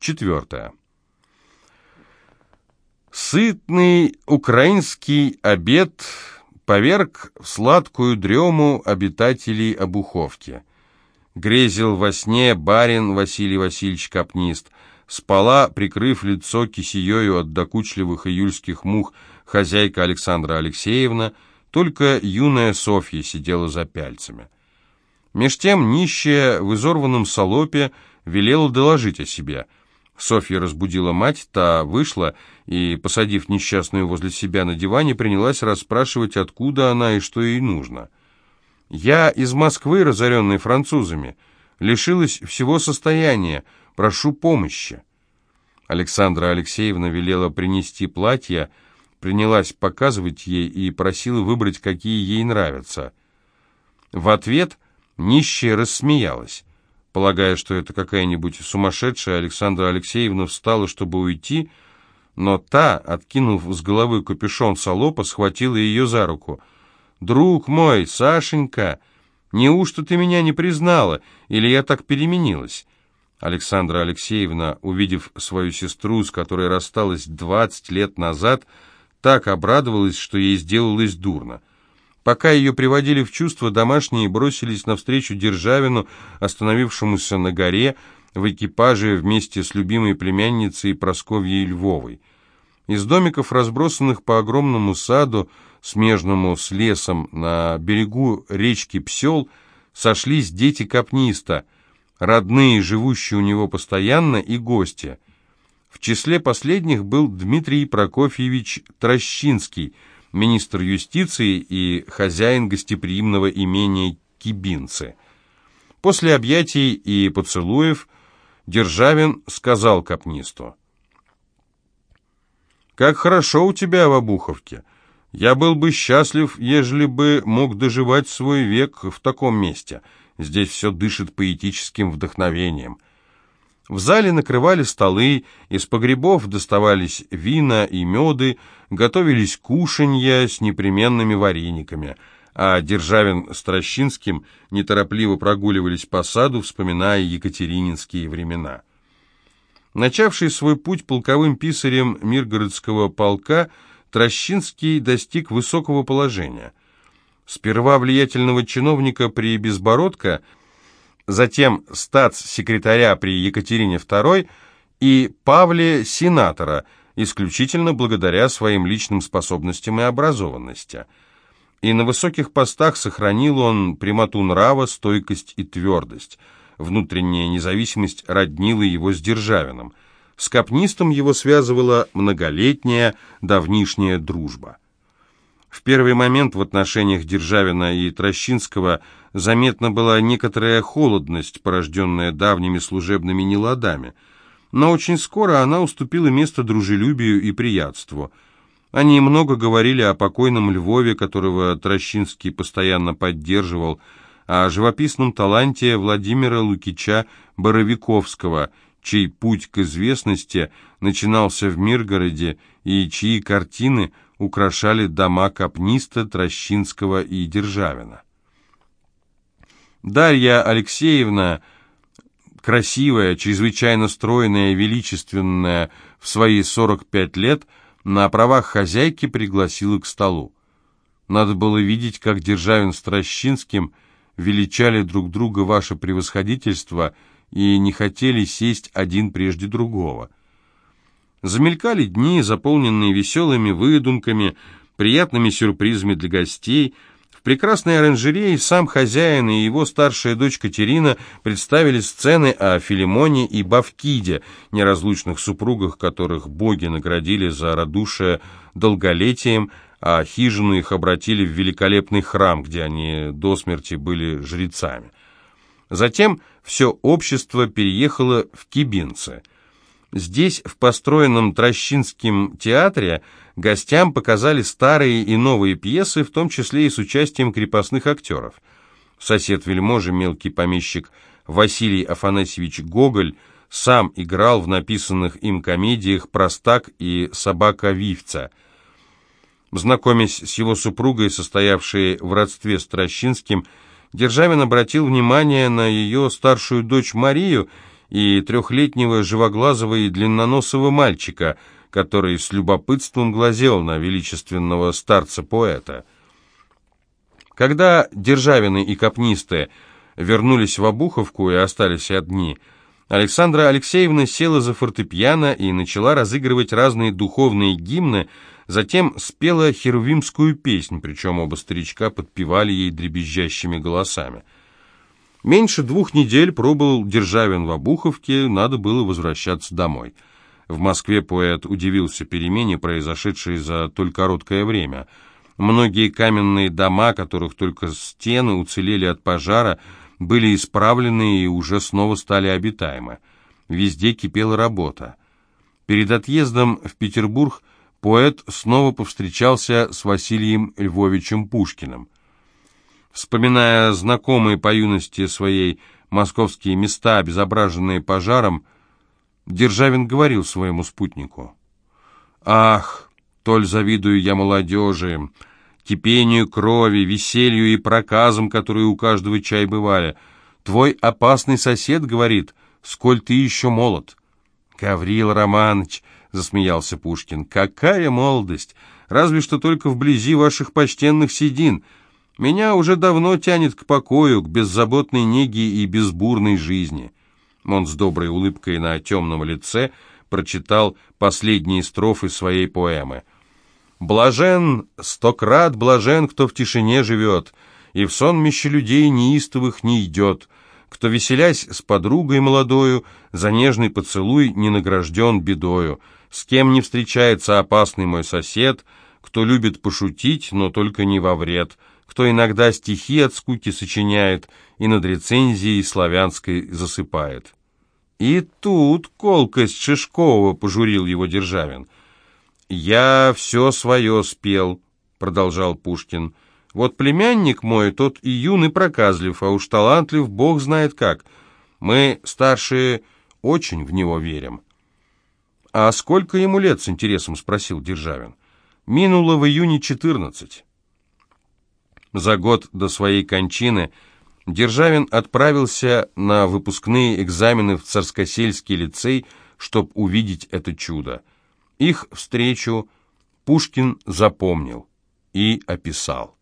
Четвертое. Сытный украинский обед поверг в сладкую дрему обитателей Обуховки. Грезил во сне барин Василий Васильевич Капнист. Спала, прикрыв лицо кисеёю от докучливых июльских мух, хозяйка Александра Алексеевна, только юная Софья сидела за пяльцами. Меж тем нищая в изорванном салопе велела доложить о себе — Софья разбудила мать, та вышла и, посадив несчастную возле себя на диване, принялась расспрашивать, откуда она и что ей нужно. «Я из Москвы, разоренной французами, лишилась всего состояния, прошу помощи». Александра Алексеевна велела принести платье, принялась показывать ей и просила выбрать, какие ей нравятся. В ответ нищая рассмеялась. Полагая, что это какая-нибудь сумасшедшая, Александра Алексеевна встала, чтобы уйти, но та, откинув с головы капюшон салопа, схватила ее за руку. «Друг мой, Сашенька, неужто ты меня не признала, или я так переменилась?» Александра Алексеевна, увидев свою сестру, с которой рассталась двадцать лет назад, так обрадовалась, что ей сделалось дурно. Пока ее приводили в чувство, домашние бросились навстречу Державину, остановившемуся на горе, в экипаже вместе с любимой племянницей Просковьей Львовой. Из домиков, разбросанных по огромному саду, смежному с лесом на берегу речки Псел, сошлись дети капниста, родные, живущие у него постоянно, и гости. В числе последних был Дмитрий Прокофьевич Трощинский – министр юстиции и хозяин гостеприимного имения Кибинцы. После объятий и поцелуев Державин сказал капнисту. «Как хорошо у тебя в Обуховке! Я был бы счастлив, ежели бы мог доживать свой век в таком месте. Здесь все дышит поэтическим вдохновением». В зале накрывали столы, из погребов доставались вина и меды, готовились кушанья с непременными варениками, а Державин с Трощинским неторопливо прогуливались по саду, вспоминая екатерининские времена. Начавший свой путь полковым писарем Миргородского полка, Трощинский достиг высокого положения. Сперва влиятельного чиновника при Безбородко – затем статс-секретаря при Екатерине II и Павле сенатора, исключительно благодаря своим личным способностям и образованности. И на высоких постах сохранил он прямоту нрава, стойкость и твердость. Внутренняя независимость роднила его с Державиным. С капнистом его связывала многолетняя давнишняя дружба. В первый момент в отношениях Державина и Трощинского заметна была некоторая холодность, порожденная давними служебными неладами, но очень скоро она уступила место дружелюбию и приятству. Они много говорили о покойном Львове, которого Трощинский постоянно поддерживал, о живописном таланте Владимира Лукича Боровиковского, чей путь к известности начинался в Миргороде и чьи картины – украшали дома Капниста, Трощинского и Державина. Дарья Алексеевна, красивая, чрезвычайно стройная величественная в свои 45 лет, на правах хозяйки пригласила к столу. Надо было видеть, как Державин с Трощинским величали друг друга ваше превосходительство и не хотели сесть один прежде другого – Замелькали дни, заполненные веселыми выдумками, приятными сюрпризами для гостей. В прекрасной оранжерее сам хозяин и его старшая дочь Катерина представили сцены о Филимоне и Бавкиде, неразлучных супругах, которых боги наградили за радушие долголетием, а хижину их обратили в великолепный храм, где они до смерти были жрецами. Затем все общество переехало в Кибинцы – Здесь, в построенном Трощинским театре, гостям показали старые и новые пьесы, в том числе и с участием крепостных актеров. Сосед вельможи, мелкий помещик Василий Афанасьевич Гоголь, сам играл в написанных им комедиях «Простак» и «Собака Вивца». Знакомясь с его супругой, состоявшей в родстве с Трощинским, Державин обратил внимание на ее старшую дочь Марию и трехлетнего живоглазого и длинноносого мальчика, который с любопытством глазел на величественного старца-поэта. Когда Державины и Капнисты вернулись в Обуховку и остались одни, Александра Алексеевна села за фортепиано и начала разыгрывать разные духовные гимны, затем спела херувимскую песнь, причем оба старичка подпевали ей дребезжащими голосами. Меньше двух недель пробыл Державин в Обуховке, надо было возвращаться домой. В Москве поэт удивился перемене, произошедшей за только короткое время. Многие каменные дома, которых только стены уцелели от пожара, были исправлены и уже снова стали обитаемы. Везде кипела работа. Перед отъездом в Петербург поэт снова повстречался с Василием Львовичем Пушкиным. Вспоминая знакомые по юности своей московские места, обезображенные пожаром, Державин говорил своему спутнику. «Ах, толь завидую я молодежи, кипению крови, веселью и проказам, которые у каждого чай бывали. Твой опасный сосед говорит, сколь ты еще молод». «Гаврил Романович», — засмеялся Пушкин, — «какая молодость! Разве что только вблизи ваших почтенных седин». Меня уже давно тянет к покою, к беззаботной неге и безбурной жизни». Он с доброй улыбкой на темном лице прочитал последние строфы своей поэмы. «Блажен, стократ блажен, кто в тишине живет, и в сонмище людей неистовых не идет, кто, веселясь с подругой молодою, за нежный поцелуй не награжден бедою, с кем не встречается опасный мой сосед, кто любит пошутить, но только не во вред» кто иногда стихи от скуки сочиняет и над рецензией славянской засыпает. И тут колкость Шишкова пожурил его Державин. «Я все свое спел», — продолжал Пушкин. «Вот племянник мой, тот и юный проказлив, а уж талантлив бог знает как. Мы, старшие, очень в него верим». «А сколько ему лет?» — с интересом спросил Державин. «Минуло в июне четырнадцать». За год до своей кончины Державин отправился на выпускные экзамены в Царскосельский лицей, чтобы увидеть это чудо. Их встречу Пушкин запомнил и описал.